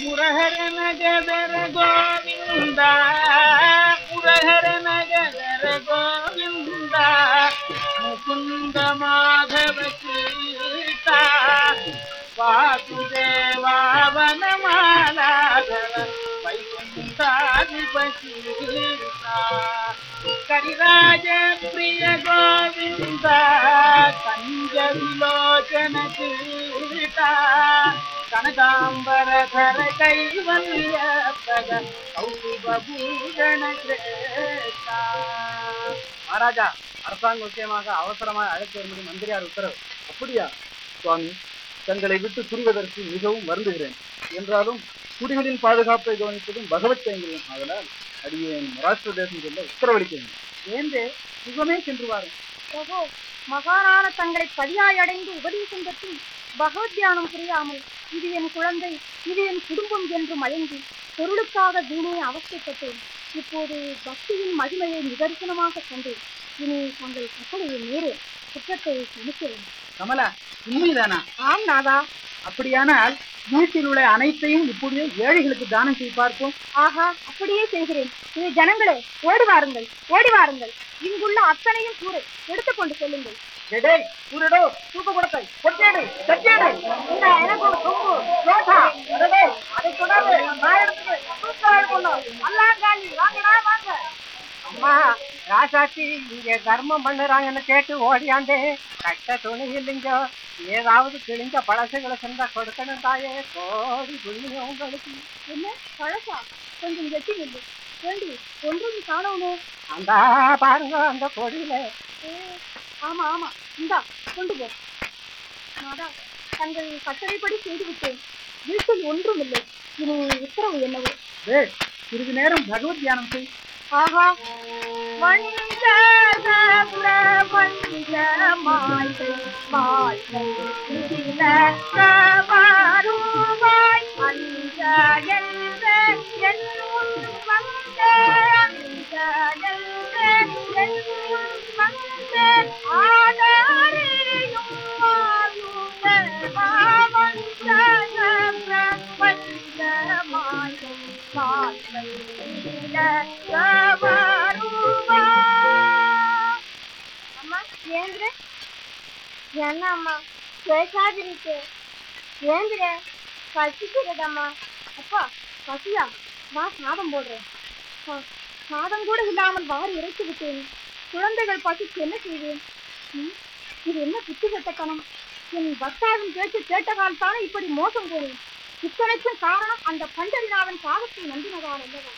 మురహర నగర గోవింద మురహర నగర గోవింద ముకుంద మాధవ కీత వాసుదేవావనమాల వైకుంఠాధిపతి కరిరాజ ప్రియ గోవింద సంజ విలోచన కీత ಕನಕಾಂಬರಧರ ಕೈವಲ್ಯ ಪದ ಕೌಸ್ತುಭ ಭೂಷಣ கிரேட்டா மகாராஜா அரசாங்க விஷயமாக அவசரமாக அழைத்து வரும்படி மந்திரியார் உத்தரவு அப்படியா சுவாமி தங்களை விட்டு புரிவதற்கு மிகவும் வருந்துகிறேன் என்றாலும் குடிகளின் பாதுகாப்பை கவனிப்பதும் பகவத் கைங்கரியம் அதனால் அடியேன் மகாராஷ்டிர தேசம் செல்ல உத்தரவளிக்கிறேன் ஏந்தே சுகமே சென்று வாரும் பிரபு மகாராண தங்களை பதியாய் அடைந்து உபதேசம் பற்றி பகவத் தியானம் புரியாமல் இது என் குழந்தை இது என் குடும்பம் என்று மயங்கி பொருளுக்காக வீணே அவஸ்தைப்பட்டேன். இப்போது பக்தியின் மகிமையை நிதர்சனமாக கண்டேன். இனி தங்கள் கட்டளையை மீறி குற்றத்தை தணிக்கிறேன் கமலா உண்மைதானா? ஆம் நாதா. அப்படியானால் வீட்டில் உள்ள அனைத்தையும் இப்பொழுதே ஏழைகளுக்கு தானம் செய்து பார்ப்போம். ஆஹா அப்படியே செய்கிறேன். இது ஜனங்களே ஓடி வாருங்கள் ஓடி வாருங்கள். இங்குள்ள அத்தனையும் கூறு எடுத்துக்கொண்டு செல்லுங்கள். டேய் சூரடோ தூக்க கொடுத்தை கொட்டேடு தட்டேடு இந்த எனக்கு ஒரு சொம்பு ரோட்டா அடடே, அதை கொடாது நான் எடுத்துக்கு தூக்க கொண்டோம் அல்லாங்காலி வாங்கடா வாங்க அம்மா ராசாத்தி இங்க தர்மம் பண்ணுறாங்கன்னு கேட்டு ஓடியாந்தே கட்ட துணி இல்லைங்க. ஏதாவது கிழிஞ்ச பழசுகளை சென்றா கொடுக்கணும் தாயே. கோடி புண்ணியம் உங்களுக்கு. என்ன? பழசா? கொஞ்சம் கெட்டி நில்லு ஏண்டி ஒன்றும் காணோமே? அந்த பாருங்க அந்த கொடியில. ஆமா ஆமா. இந்தா கொண்டு போ. மாதா தங்கள் கட்டளைப்படி செய்து விட்டேன். வீட்டில் ஒன்றும் இல்லை. இனி உத்தரவு என்னவோ? சிறிது நேரம் பகவத் தியானம் செய். ஆஹா. வஞ்ச வஞ்ச மாய்கை வாழ்க்கை இதில கவருவாய் என்ன அம்மா பேசாதிருக்கு. ஏந்திர பசிக்கிறதம்மா அப்பா பசியா? நான் சாதம் போடுறேன். சாதம் கூட இல்லாமல் வாரி இறைத்து விட்டேன். குழந்தைகள் பசிக்கு என்ன செய்வேன்? ம், இது என்ன புத்திகட்டத்தனம் என் பக்தாவின் பேச்சு கேட்டதால் தானே இப்படி மோசம் போடும் இத்தனைக்கும் காரணம் அந்த பண்டரிநாதன் சாதத்தை நம்பினதால் அல்லவா?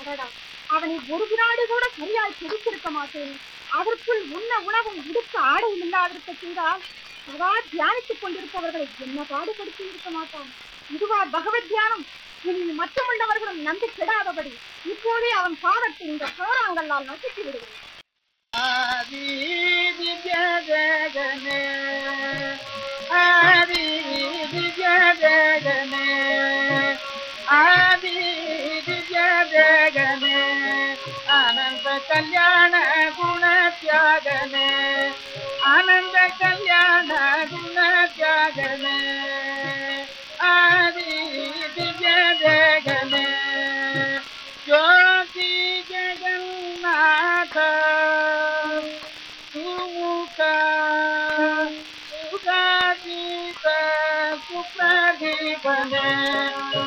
அடடா அவனை ஒரு வினாடி கூட சரியாய் பிடித்திருக்க மாட்டேன். அதற்குள் உண்ண உணவும் உடுக்க ஆடையும் இல்லாதிருக்க செய்தால் சதா தியானித்துக் கொண்டிருப்பவர்களை என்ன பாடுபடுத்தி இருக்க மாட்டான்? இதுவா பகவத் தியானம்? இனி மற்றமுள்ளவர்களும் நம்பி கெடாதபடி இப்போதே அவன் பாவத்தை இந்த போராங்கல்லால் நசுக்கி விடுகிறேன். ஆதி திவ்ய ஜகனே कल्याण गुण त्यागने, आनंद कल्याण गुण त्यागने, आदि दिव्य जगने. ज्योति जगन्नाथ सुमुख सुगादीत सुप्रदीपने,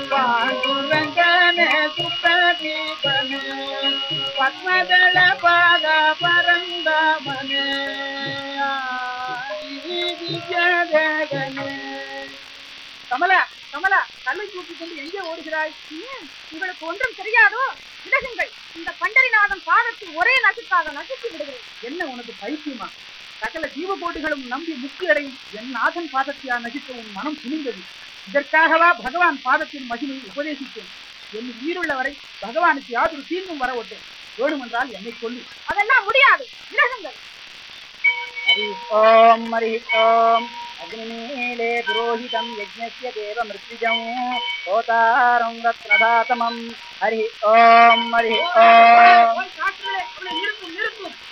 पांडुरंगने सुप्रदीपने பத்மதள பாத பரந்தாமனே திவ்யதேகனே கமலா கமலா கல்லை தூக்கி கொண்டு எங்கே ஓடுகிறாய்? உங்களுக்கு ஒன்றும் தெரியாதோ? விலகுங்கள். இந்த பண்டரிநாதன் பாதத்தில் ஒரே நசுக்காக நசுக்கி விடுகிறேன். என்ன உனக்கு பைத்தியமா? சகல ஜீவகோட்டிகளும் நம்பி முக்கு அடையும் என் நாதன் பாதத்தையா நசிக்க உன் மனம் துணிந்தது இதற்காகவா பகவான் பாதத்தின் மகிமையை உபதேசித்தேன்? என் உயிருள்ள வரை பகவானுக்கு யாதொரு தீங்கும் வரவிட்டேன். வேணுமென்றால் என்னை சொல்லு. அதெல்லாம் முடியாது. விலகுங்கள். ஹரி ஓம் ஹரி ஓம் அக்னிமீலே புரோஹிதம் யஜ்ஞஸ்ய தேவ மிருத்யுஜம் கோதாரம் ரத்னதாதமம் ஹரி ஓம் ஹரி ஓம்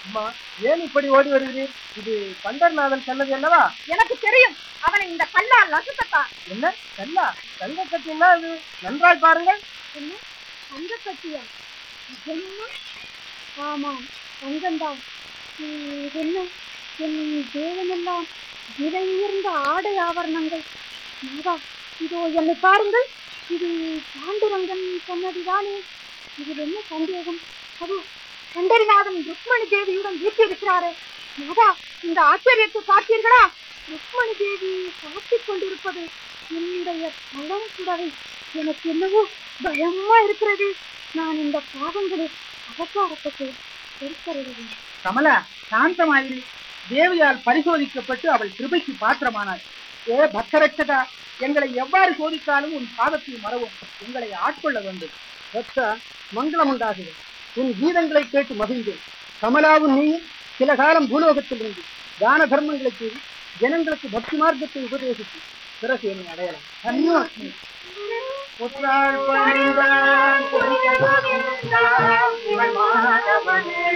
அம்மா ஏன் இப்படி ஓடி வருகிறீர்? இது பண்டர்நாதன் சொன்னது அல்லவா எனக்கு தெரியும். அவனை இந்த கல்லால் நசுக்கத்தான். என்ன? கல்லா? தங்க கட்டினா அது நன்றாய் பாருங்கள். என்ன? தங்க கட்டியா ஆமாம் தங்கம்தான் இது என்ன? என் தேவனெல்லாம் விலை உயர்ந்த ஆடை ஆபரணங்கள். மாதா இதோ என்னை பாருங்கள். இது பாண்டுரங்கன் சொன்னதுதானே? இதில் என்ன சந்தேகம்? அது கண்டரிநாதன் ருக்மணி தேவியுடன் வீட்டிருக்கிறாரே மாதா இந்த ஆச்சரியத்தை பார்த்தீர்களா? ருக்மணி தேவி பார்த்து கொண்டிருப்பது என்னுடைய பழம் புடவை எனக்கு என்னவோ பயமா இருக்கிறது. நான் இந்த பாவங்களை அகக்காரத்துக்கு பொறுத்தருகிறேன் கமலா சாந்தமாயிரு. தேவியால் பரிசோதிக்கப்பட்டு அவள் கிருபைக்கு பாத்திரமானாள். ஏ பக்தரட்சகா எங்களை எவ்வாறு சோதித்தாலும் உன் பாதத்தை மறவும். உங்களை ஆட்கொள்ள வேண்டும். பக்தா மங்களம் உண்டாகுது உன் கீதங்களை கேட்டு மகிழ்ந்தேன். கமலாவும் நீயும் சில காலம் பூலோகத்தில் இருந்து தான தர்மங்களை செய்து ஜனங்களுக்கு பக்தி மார்க்கத்தை உபதேசித்து பிறகு என்னை அடையலாம். मान भे